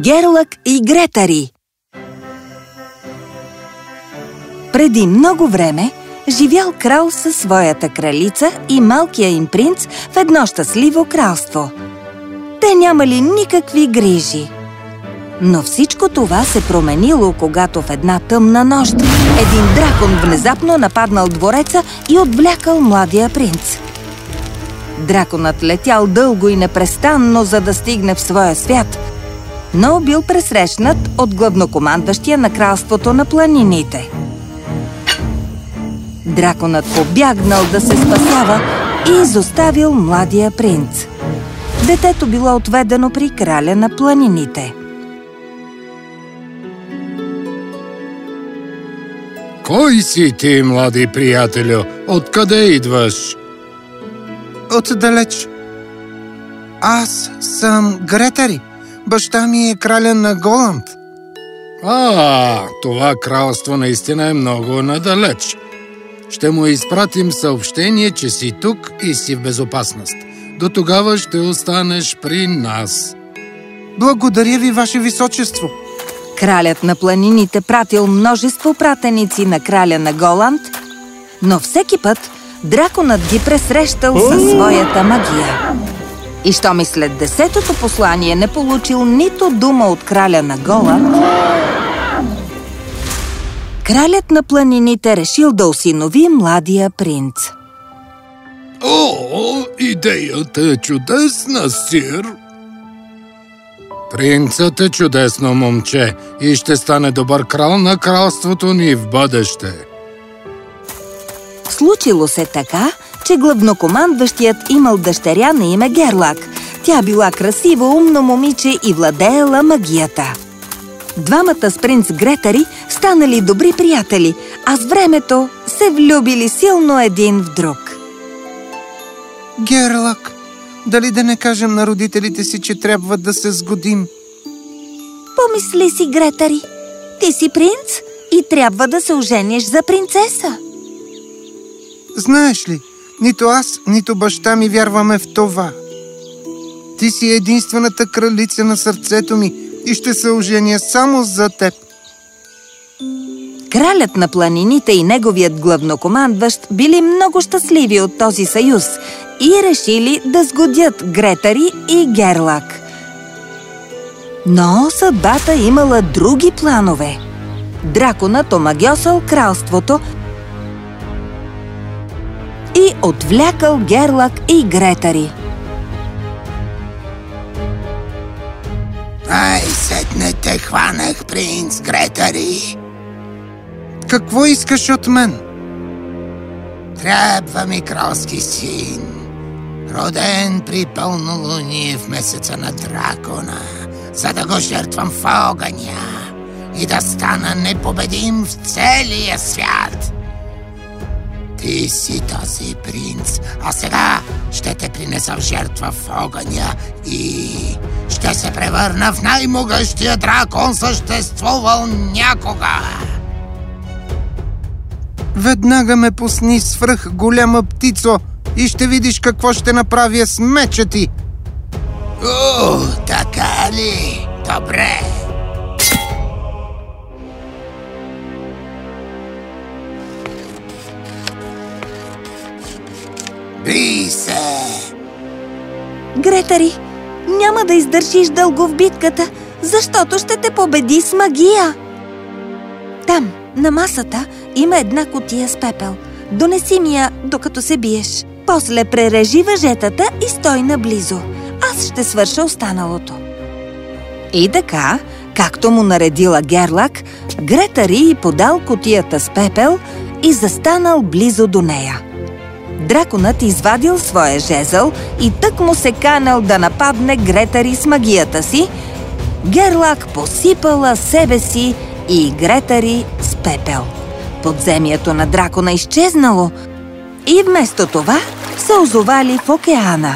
Герлък и Гретари Преди много време живял крал със своята кралица и малкия им принц в едно щастливо кралство. Те нямали никакви грижи. Но всичко това се променило, когато в една тъмна нощ един дракон внезапно нападнал двореца и отвлякал младия принц. Драконът летял дълго и непрестанно, за да стигне в своя свят, но бил пресрещнат от главнокомандващия на кралството на планините. Драконът побягнал да се спасява и изоставил младия принц. Детето било отведено при краля на планините. Кой си ти, млади приятелю? Откъде идваш? Отдалеч. Аз съм Гретари. Баща ми е краля на Голанд. А, това кралство наистина е много надалеч. Ще му изпратим съобщение, че си тук и си в безопасност. До тогава ще останеш при нас. Благодаря ви, Ваше Височество. Кралят на планините пратил множество пратеници на краля на Голанд, но всеки път драконът ги пресрещал със своята магия. И що ми след десетото послание не получил нито дума от краля на Голанд, кралят на планините решил да осинови младия принц. О, идеята е чудесна, сир! Принцът е чудесно момче и ще стане добър крал на кралството ни в бъдеще. Случило се така, че главнокомандващият имал дъщеря на име Герлак. Тя била красиво, умно момиче и владеела магията. Двамата с принц Гретари станали добри приятели, а с времето се влюбили силно един в друг. Герлак, дали да не кажем на родителите си, че трябва да се сгодим? Помисли си, Гретари. Ти си принц и трябва да се ожениш за принцеса. Знаеш ли, нито аз, нито баща ми вярваме в това. Ти си единствената кралица на сърцето ми и ще се оженя само за теб. Кралят на планините и неговият главнокомандващ били много щастливи от този съюз и решили да сгодят Гретари и Герлак. Но съдбата имала други планове. Драконът омагьосал кралството и отвлякал Герлак и Гретари. Ай, сетне те хванах, принц Гретари. Какво искаш от мен? Трябва ми кралски син, роден при пълнолуние в месеца на дракона, за да го жертвам в огъня и да стана непобедим в целия свят. Ти си този принц, а сега ще те принеса в жертва в огъня и ще се превърна в най-могъщия дракон, съществувал някога. Веднага ме пусни свръх голяма птицо и ще видиш какво ще направя с меча ти. О, така ли? Добре. Би се! Гретари, няма да издържиш дълго в битката, защото ще те победи с магия. Там, на масата, има една котия с пепел. Донеси ми я, докато се биеш. После прережи въжетата и стой наблизо. Аз ще свърша останалото. И така, както му наредила Герлак, Гретари подал котията с пепел и застанал близо до нея. Драконът извадил своя жезъл и тък му се канал да нападне Гретари с магията си, Герлак посипала себе си и Гретари с пепел. Подземието на дракона изчезнало и вместо това се озовали в океана.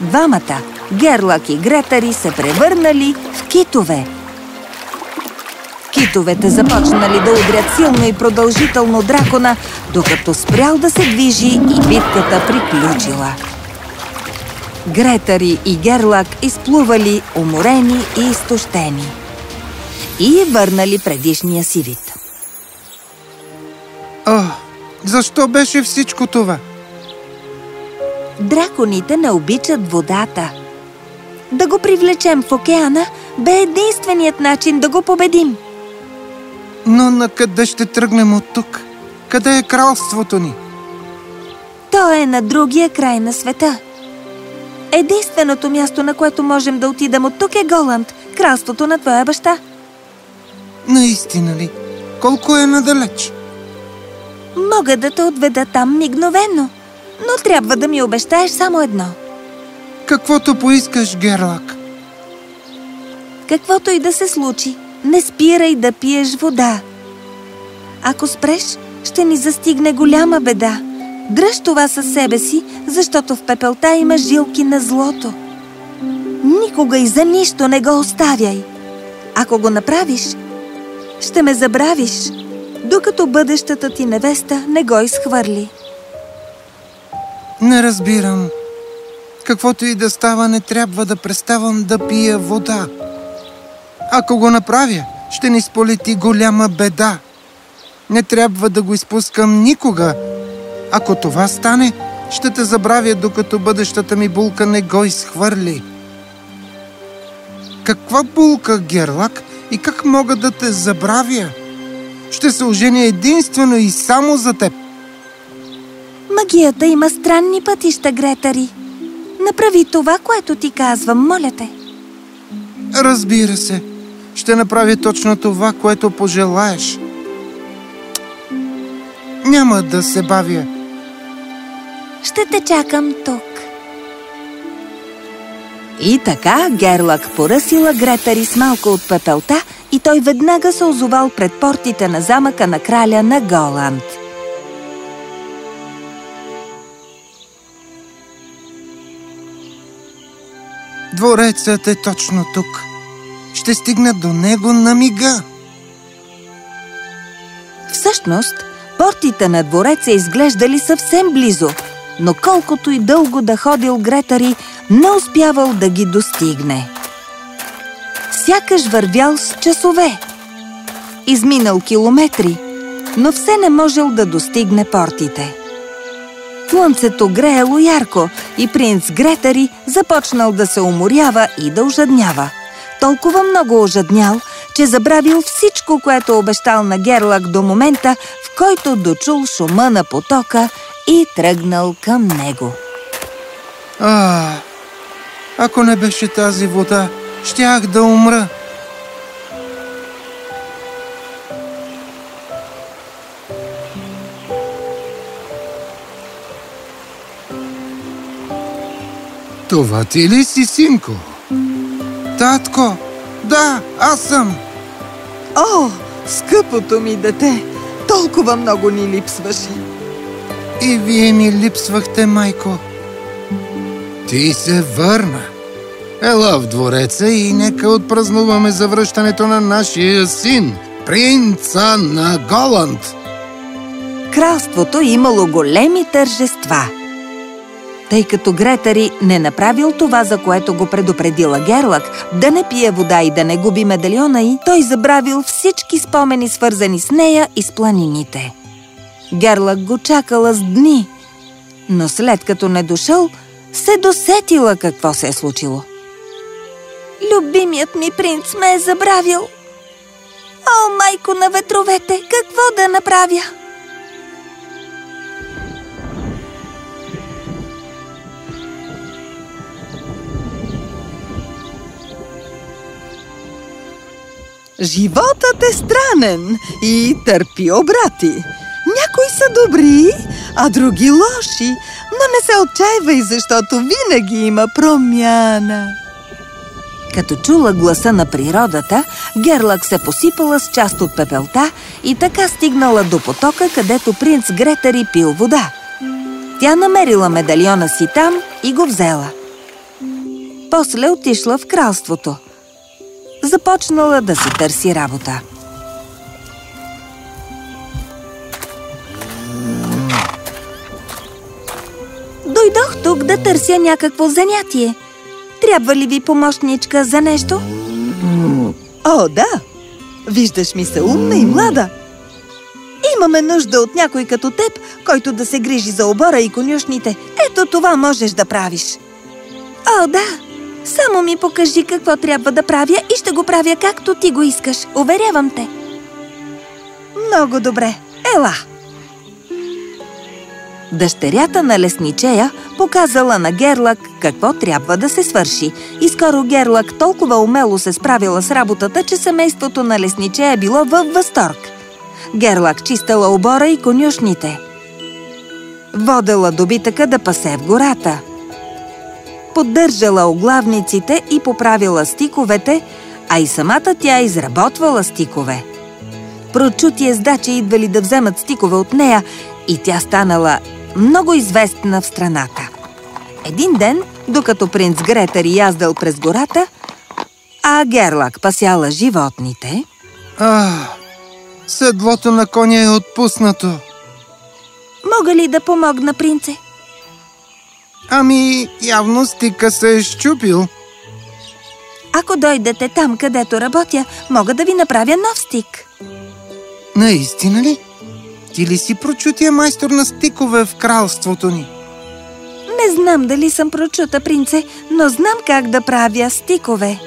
Двамата, Герлак и Гретари, се превърнали в китове. Китовете започнали да удрят силно и продължително дракона, докато спрял да се движи и битката приключила. Гретари и Герлак изплували уморени и изтощени. И върнали предишния си вид. О, защо беше всичко това? Драконите не обичат водата. Да го привлечем в океана бе единственият начин да го победим. Но на къде ще тръгнем от тук? Къде е кралството ни? То е на другия край на света. Единственото място, на което можем да отидем от тук е Голанд, кралството на твоя баща. Наистина ли? Колко е надалеч? Мога да те отведа там мигновено, но трябва да ми обещаеш само едно. Каквото поискаш, Герлак. Каквото и да се случи, не спирай да пиеш вода. Ако спреш, ще ни застигне голяма беда. Дръж това със себе си, защото в пепелта има жилки на злото. Никога и за нищо не го оставяй. Ако го направиш, ще ме забравиш, докато бъдещата ти невеста не го изхвърли. Не разбирам. Каквото и да става, не трябва да преставам да пия вода. Ако го направя, ще ни сполети голяма беда. Не трябва да го изпускам никога. Ако това стане, ще те забравя, докато бъдещата ми булка не го изхвърли. Каква булка, Герлак, и как мога да те забравя? Ще се оженя единствено и само за теб. Магията има странни пътища, Гретари. Направи това, което ти казвам, моля те. Разбира се, ще направя точно това, което пожелаеш. Няма да се бавя. Ще те чакам тук. И така Герлак поръсила Гретари с малко от пепелта и той веднага се озовал пред портите на замъка на краля на Голанд. Дворецът е точно тук. Ще стигна до него на мига. Всъщност, портите на двореца изглеждали съвсем близо, но колкото и дълго да ходил Гретари, не успявал да ги достигне. Сякаш вървял с часове. Изминал километри, но все не можел да достигне портите. Слънцето греело ярко и принц Гретари започнал да се уморява и да ожаднява. Толкова много ожаднял, че забравил всичко, което обещал на Герлак до момента, в който дочул шума на потока и тръгнал към него. А, ако не беше тази вода, щях да умра. Това ти ли си, синко? Татко, да, аз съм. О, скъпото ми дете! Толкова много ни липсваше. И вие ми липсвахте, майко. Ти се върна. Ела в двореца и нека отпразнуваме завръщането на нашия син, принца на Голанд. Кралството имало големи тържества. Тъй като Гретари не направил това, за което го предупредила Герлак, да не пие вода и да не губи медальона й, той забравил всички спомени, свързани с нея и с планините. Герлак го чакала с дни, но след като не дошъл, се досетила какво се е случило. Любимият ми принц ме е забравил. О, майко на ветровете, какво да направя? Животът е странен и търпи обрати. Някои са добри, а други лоши, но не се отчаивай, защото винаги има промяна. Като чула гласа на природата, Герлак се посипала с част от пепелта и така стигнала до потока, където принц Гретари пил вода. Тя намерила медальона си там и го взела. После отишла в кралството. Започнала да си търси работа. Дойдох тук да търся някакво занятие. Трябва ли ви помощничка за нещо? О, да! Виждаш ми се умна и млада. Имаме нужда от някой като теб, който да се грижи за обора и конюшните. Ето това можеш да правиш. О, да! Само ми покажи какво трябва да правя и ще го правя както ти го искаш. Уверявам те. Много добре. Ела! Дъщерята на лесничея показала на Герлак какво трябва да се свърши. И скоро Герлак толкова умело се справила с работата, че семейството на лесничея било във възторг. Герлак чистала обора и конюшните. Водела добитъка да пасе в гората. Поддържала оглавниците и поправила стиковете, а и самата тя изработвала стикове. Прочути ездачи идвали да вземат стикове от нея и тя станала много известна в страната. Един ден, докато принц Гретър яздал през гората, а Герлак пасяла животните... А, седлото на коня е отпуснато. Мога ли да помогна, принце? Ами, явно стика се е щупил. Ако дойдете там, където работя, мога да ви направя нов стик. Наистина ли? Ти ли си прочутия майстор на стикове в кралството ни? Не знам дали съм прочута, принце, но знам как да правя стикове.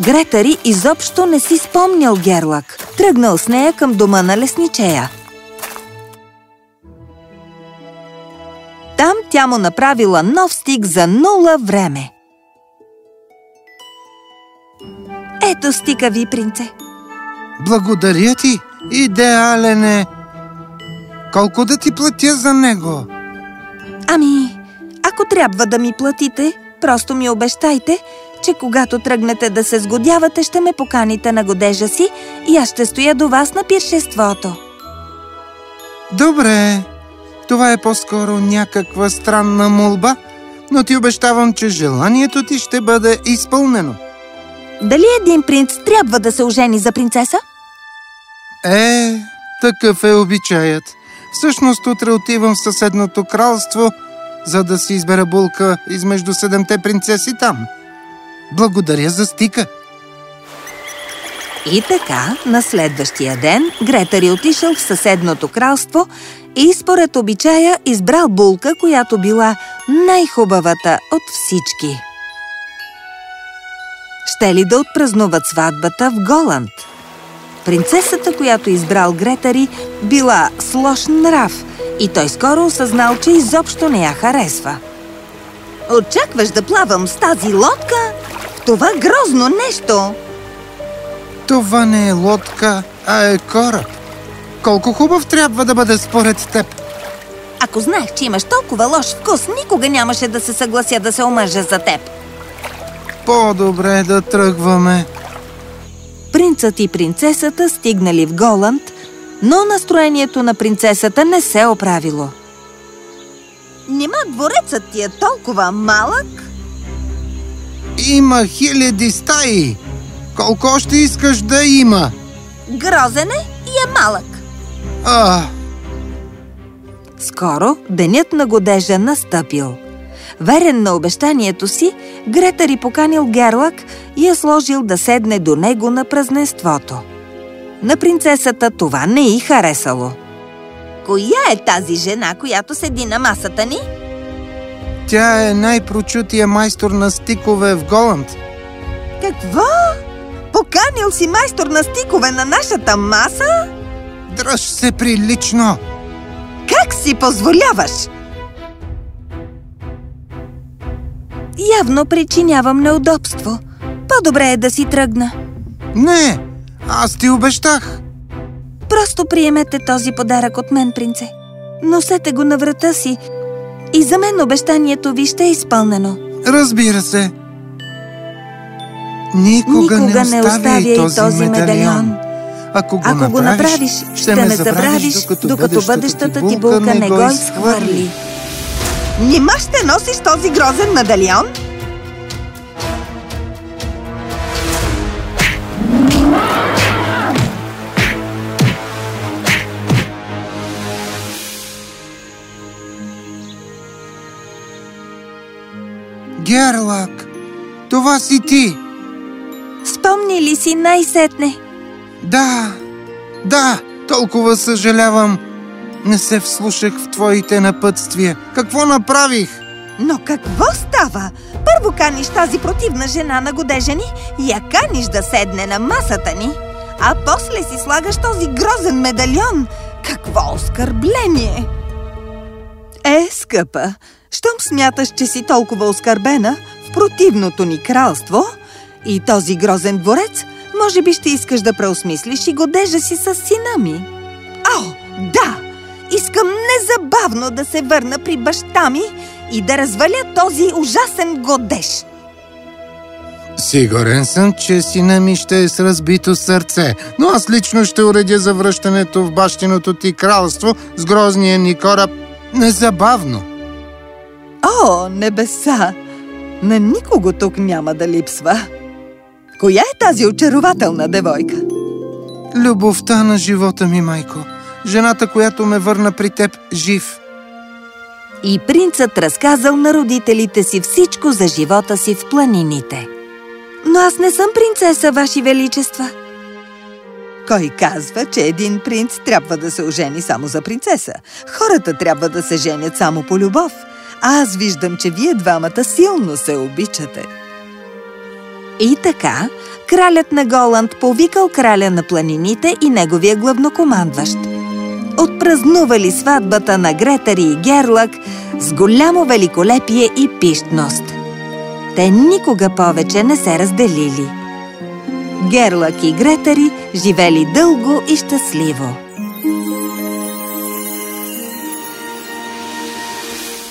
Гретари изобщо не си спомнял Герлак. Тръгнал с нея към дома на лесничея. Тя му направила нов стик за нула време. Ето стика ви, принце. Благодаря ти! Идеален е! Колко да ти платя за него? Ами, ако трябва да ми платите, просто ми обещайте, че когато тръгнете да се сгодявате, ще ме поканите на годежа си и аз ще стоя до вас на пиршеството. Добре, това е по-скоро някаква странна молба, но ти обещавам, че желанието ти ще бъде изпълнено. Дали един принц трябва да се ожени за принцеса? Е, такъв е обичаят. Всъщност утре отивам в съседното кралство, за да си избера булка измежду седемте принцеси там. Благодаря за стика. И така, на следващия ден, Гретари отишъл в съседното кралство и според обичая избрал булка, която била най-хубавата от всички. Ще ли да отпразнуват сватбата в Голанд? Принцесата, която избрал Гретари, била с лош нрав и той скоро осъзнал, че изобщо не я харесва. Очакваш да плавам с тази лодка? В това грозно нещо! Това не е лодка, а е кораб. Колко хубав трябва да бъде според теб. Ако знаех, че имаш толкова лош вкус, никога нямаше да се съглася да се омъжа за теб. По-добре да тръгваме. Принцът и принцесата стигнали в Голанд, но настроението на принцесата не се оправило. Нима дворецът ти е толкова малък? Има хиляди стаи. Колко още искаш да има? Грозен е и е малък. А, Скоро денят на годежа настъпил. Верен на обещанието си, Гретари поканил Герлак и я сложил да седне до него на празненството. На принцесата това не й харесало. Коя е тази жена, която седи на масата ни? тя е най-прочутия майстор на стикове в Голанд. Какво? Поканил си майстор на стикове на нашата маса? Дръж се прилично! Как си позволяваш? Явно причинявам неудобство. По-добре е да си тръгна. Не, аз ти обещах. Просто приемете този подарък от мен, принце. Носете го на врата си. И за мен обещанието ви ще е изпълнено. Разбира се. Никога, Никога не оставяй този, този медальон. Ако го, Ако направиш, го направиш, ще ме забравиш, докато, докато бъдещата ти булка не го изхвърли. Нима ще носиш този грозен медальон? Герлак, това си ти! Спомни ли си най-сетне? Да, да, толкова съжалявам. Не се вслушах в твоите напътствия. Какво направих? Но какво става? Първо каниш тази противна жена на годежени и я каниш да седне на масата ни, а после си слагаш този грозен медальон. Какво оскърбление! Е, скъпа, щом смяташ, че си толкова оскърбена в противното ни кралство и този грозен дворец, може би ще искаш да преосмислиш и годежа си с сина ми. О, да! Искам незабавно да се върна при баща ми и да разваля този ужасен годеж. Сигурен съм, че сина ми ще е с разбито сърце, но аз лично ще уредя завръщането в бащиното ти кралство с грозния ни кораб незабавно. О, небеса! На никого тук няма да липсва. Коя е тази очарователна девойка? Любовта на живота ми, майко. Жената, която ме върна при теб жив. И принцът разказал на родителите си всичко за живота си в планините. Но аз не съм принцеса, Ваши Величества. Кой казва, че един принц трябва да се ожени само за принцеса? Хората трябва да се женят само по любов. А аз виждам, че вие двамата силно се обичате. И така, кралят на Голанд повикал краля на планините и неговия главнокомандващ. Отпразнували сватбата на Гретари и Герлак с голямо великолепие и пищност. Те никога повече не се разделили. Герлак и Гретари живели дълго и щастливо.